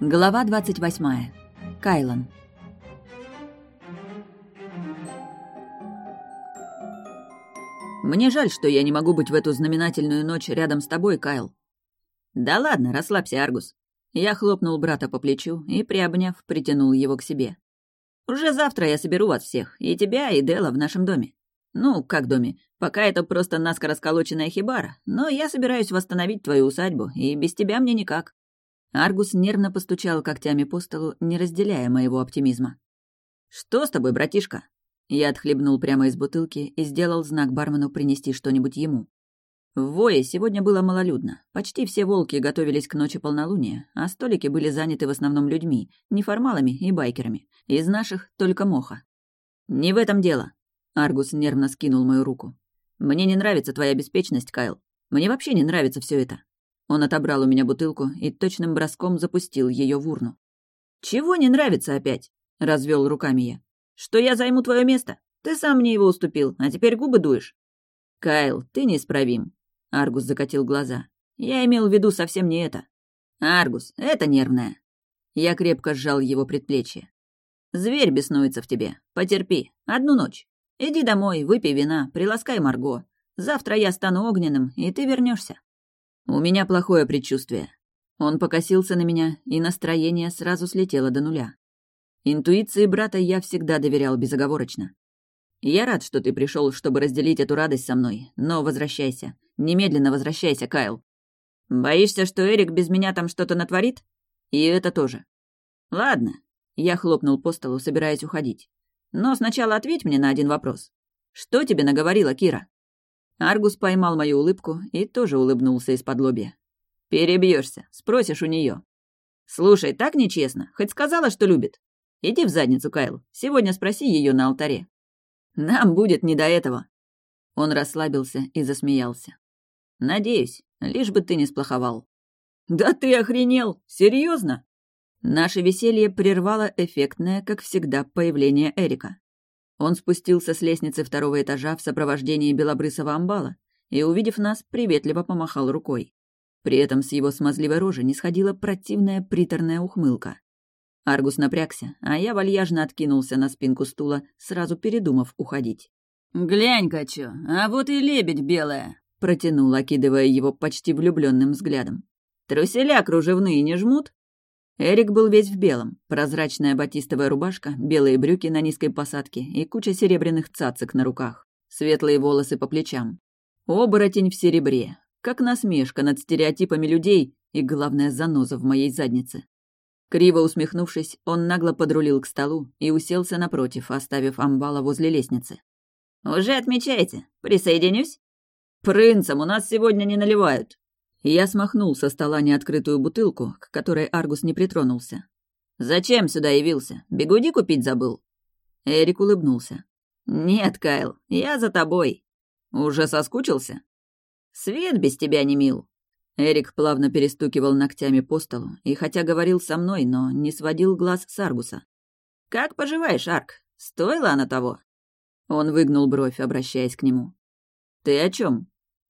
Глава 28. Кайлан. «Мне жаль, что я не могу быть в эту знаменательную ночь рядом с тобой, Кайл». «Да ладно, расслабься, Аргус». Я хлопнул брата по плечу и, приобняв, притянул его к себе. «Уже завтра я соберу вас всех, и тебя, и Дела в нашем доме. Ну, как доме, пока это просто наскоро сколоченная хибара, но я собираюсь восстановить твою усадьбу, и без тебя мне никак». Аргус нервно постучал когтями по столу, не разделяя моего оптимизма. «Что с тобой, братишка?» Я отхлебнул прямо из бутылки и сделал знак бармену принести что-нибудь ему. В Вое сегодня было малолюдно. Почти все волки готовились к ночи полнолуния, а столики были заняты в основном людьми, неформалами и байкерами. Из наших только моха. «Не в этом дело», — Аргус нервно скинул мою руку. «Мне не нравится твоя беспечность, Кайл. Мне вообще не нравится все это. Он отобрал у меня бутылку и точным броском запустил ее в урну. «Чего не нравится опять?» — развел руками я. «Что я займу твое место? Ты сам мне его уступил, а теперь губы дуешь». «Кайл, ты неисправим», — Аргус закатил глаза. «Я имел в виду совсем не это». «Аргус, это нервное». Я крепко сжал его предплечье. «Зверь беснуется в тебе. Потерпи. Одну ночь. Иди домой, выпей вина, приласкай Марго. Завтра я стану огненным, и ты вернешься. «У меня плохое предчувствие». Он покосился на меня, и настроение сразу слетело до нуля. Интуиции брата я всегда доверял безоговорочно. «Я рад, что ты пришел, чтобы разделить эту радость со мной, но возвращайся. Немедленно возвращайся, Кайл. Боишься, что Эрик без меня там что-то натворит? И это тоже. Ладно». Я хлопнул по столу, собираясь уходить. «Но сначала ответь мне на один вопрос. Что тебе наговорила Кира?» Аргус поймал мою улыбку и тоже улыбнулся из-под лобья. Перебьешься, спросишь у нее. Слушай, так нечестно. Хоть сказала, что любит. Иди в задницу, Кайл. Сегодня спроси ее на алтаре. Нам будет не до этого. Он расслабился и засмеялся. Надеюсь, лишь бы ты не сплоховал. Да ты охренел! Серьезно? Наше веселье прервало эффектное, как всегда, появление Эрика. Он спустился с лестницы второго этажа в сопровождении белобрысого амбала и, увидев нас, приветливо помахал рукой. При этом с его смазливой рожи не сходила противная приторная ухмылка. Аргус напрягся, а я вальяжно откинулся на спинку стула, сразу передумав уходить. «Глянь-ка чё, а вот и лебедь белая!» — протянул, окидывая его почти влюбленным взглядом. «Труселя кружевные не жмут?» Эрик был весь в белом. Прозрачная батистовая рубашка, белые брюки на низкой посадке и куча серебряных цацик на руках. Светлые волосы по плечам. Оборотень в серебре. Как насмешка над стереотипами людей и, главное, заноза в моей заднице. Криво усмехнувшись, он нагло подрулил к столу и уселся напротив, оставив амбала возле лестницы. «Уже отмечаете? Присоединюсь?» «Принцам у нас сегодня не наливают», я смахнул со стола неоткрытую бутылку, к которой Аргус не притронулся. «Зачем сюда явился? Бегуди купить забыл?» Эрик улыбнулся. «Нет, Кайл, я за тобой». «Уже соскучился?» «Свет без тебя не мил». Эрик плавно перестукивал ногтями по столу, и хотя говорил со мной, но не сводил глаз с Аргуса. «Как поживаешь, Арк? Стоило она того?» Он выгнул бровь, обращаясь к нему. «Ты о чем?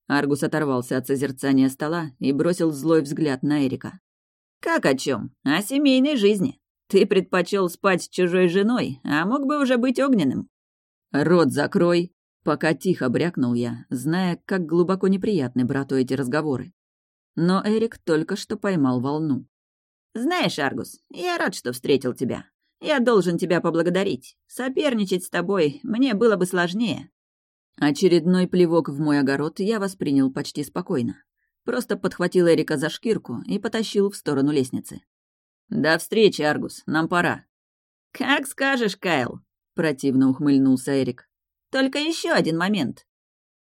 Аргус оторвался от созерцания стола и бросил злой взгляд на Эрика. «Как о чем? О семейной жизни. Ты предпочел спать с чужой женой, а мог бы уже быть огненным». «Рот закрой!» Пока тихо брякнул я, зная, как глубоко неприятны брату эти разговоры. Но Эрик только что поймал волну. «Знаешь, Аргус, я рад, что встретил тебя. Я должен тебя поблагодарить. Соперничать с тобой мне было бы сложнее. Очередной плевок в мой огород я воспринял почти спокойно. Просто подхватил Эрика за шкирку и потащил в сторону лестницы. «До встречи, Аргус, нам пора». «Как скажешь, Кайл», — противно ухмыльнулся Эрик. «Только еще один момент».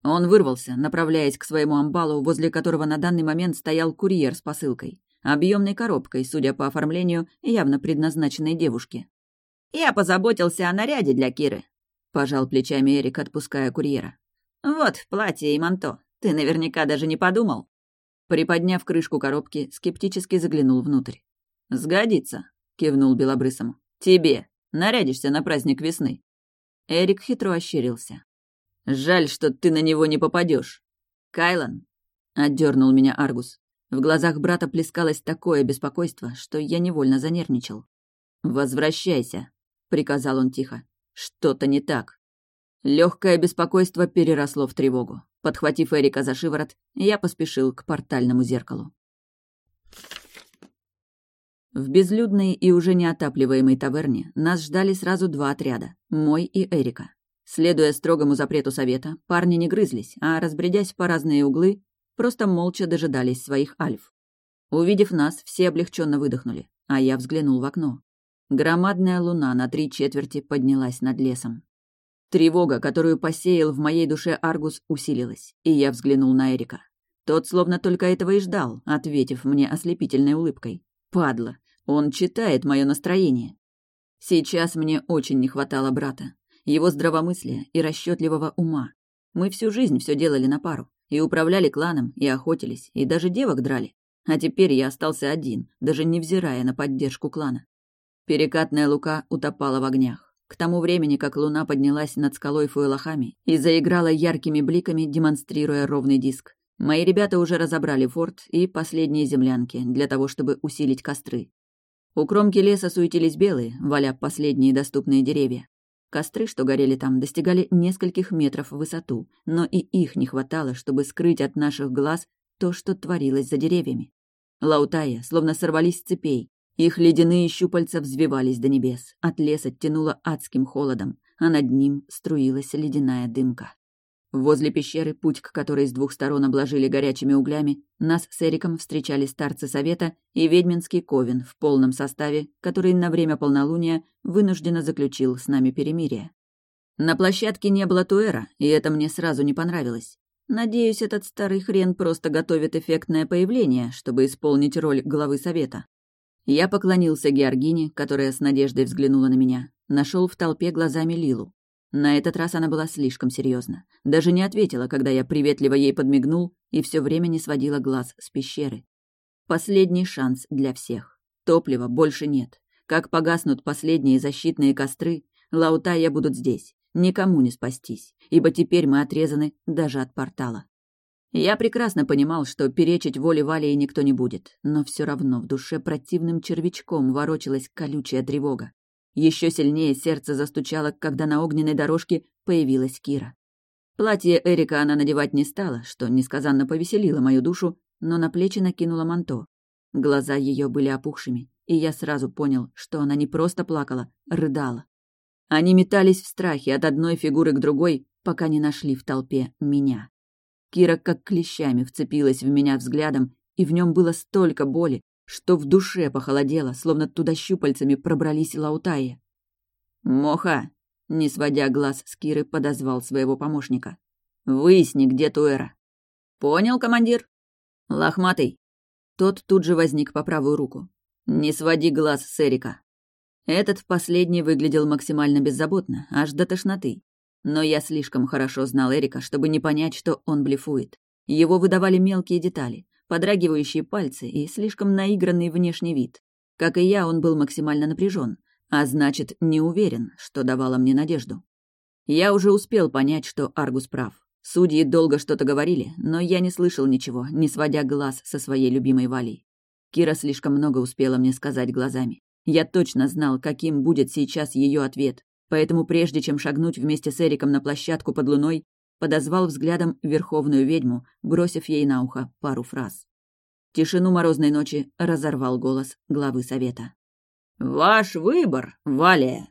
Он вырвался, направляясь к своему амбалу, возле которого на данный момент стоял курьер с посылкой, объемной коробкой, судя по оформлению, явно предназначенной девушке. «Я позаботился о наряде для Киры. — пожал плечами Эрик, отпуская курьера. «Вот, платье и манто. Ты наверняка даже не подумал». Приподняв крышку коробки, скептически заглянул внутрь. «Сгодится», — кивнул белобрысому. «Тебе. Нарядишься на праздник весны». Эрик хитро ощерился. «Жаль, что ты на него не попадешь. Кайлан», — отдернул меня Аргус. В глазах брата плескалось такое беспокойство, что я невольно занервничал. «Возвращайся», — приказал он тихо. «Что-то не так». Легкое беспокойство переросло в тревогу. Подхватив Эрика за шиворот, я поспешил к портальному зеркалу. В безлюдной и уже неотапливаемой таверне нас ждали сразу два отряда — мой и Эрика. Следуя строгому запрету совета, парни не грызлись, а, разбредясь по разные углы, просто молча дожидались своих альф. Увидев нас, все облегченно выдохнули, а я взглянул в окно. Громадная луна на три четверти поднялась над лесом. Тревога, которую посеял в моей душе Аргус, усилилась, и я взглянул на Эрика. Тот словно только этого и ждал, ответив мне ослепительной улыбкой. Падла, он читает мое настроение. Сейчас мне очень не хватало брата, его здравомыслия и расчетливого ума. Мы всю жизнь все делали на пару, и управляли кланом, и охотились, и даже девок драли. А теперь я остался один, даже невзирая на поддержку клана. Перекатная лука утопала в огнях. К тому времени, как луна поднялась над скалой фуэлахами и заиграла яркими бликами, демонстрируя ровный диск, мои ребята уже разобрали форт и последние землянки для того, чтобы усилить костры. У кромки леса суетились белые, валя последние доступные деревья. Костры, что горели там, достигали нескольких метров в высоту, но и их не хватало, чтобы скрыть от наших глаз то, что творилось за деревьями. Лаутая словно сорвались с цепей. Их ледяные щупальца взвивались до небес, от леса тянуло адским холодом, а над ним струилась ледяная дымка. Возле пещеры, путь к которой с двух сторон обложили горячими углями, нас с Эриком встречали старцы совета и ведьминский ковен в полном составе, который на время полнолуния вынужденно заключил с нами перемирие. На площадке не было туэра, и это мне сразу не понравилось. Надеюсь, этот старый хрен просто готовит эффектное появление, чтобы исполнить роль главы совета. Я поклонился Георгине, которая с надеждой взглянула на меня. Нашел в толпе глазами Лилу. На этот раз она была слишком серьезна. Даже не ответила, когда я приветливо ей подмигнул и все время не сводила глаз с пещеры. Последний шанс для всех. Топлива больше нет. Как погаснут последние защитные костры, Лаутая будут здесь. Никому не спастись, ибо теперь мы отрезаны даже от портала. Я прекрасно понимал, что перечить воле Валии никто не будет, но все равно в душе противным червячком ворочалась колючая тревога. Еще сильнее сердце застучало, когда на огненной дорожке появилась Кира. Платье Эрика она надевать не стала, что несказанно повеселило мою душу, но на плечи накинула манто. Глаза ее были опухшими, и я сразу понял, что она не просто плакала, рыдала. Они метались в страхе от одной фигуры к другой, пока не нашли в толпе меня. Кира как клещами вцепилась в меня взглядом, и в нем было столько боли, что в душе похолодело, словно туда щупальцами пробрались лаутаи. «Моха!» — не сводя глаз с Киры, подозвал своего помощника. «Выясни, где Туэра». «Понял, командир?» «Лохматый». Тот тут же возник по правую руку. «Не своди глаз с Эрика». Этот последний выглядел максимально беззаботно, аж до тошноты. Но я слишком хорошо знал Эрика, чтобы не понять, что он блефует. Его выдавали мелкие детали подрагивающие пальцы и слишком наигранный внешний вид. Как и я, он был максимально напряжен, а значит, не уверен, что давало мне надежду. Я уже успел понять, что Аргус прав. Судьи долго что-то говорили, но я не слышал ничего, не сводя глаз со своей любимой Валей. Кира слишком много успела мне сказать глазами. Я точно знал, каким будет сейчас ее ответ, поэтому прежде чем шагнуть вместе с Эриком на площадку под луной, подозвал взглядом верховную ведьму, бросив ей на ухо пару фраз. Тишину морозной ночи разорвал голос главы совета. «Ваш выбор, Валия!»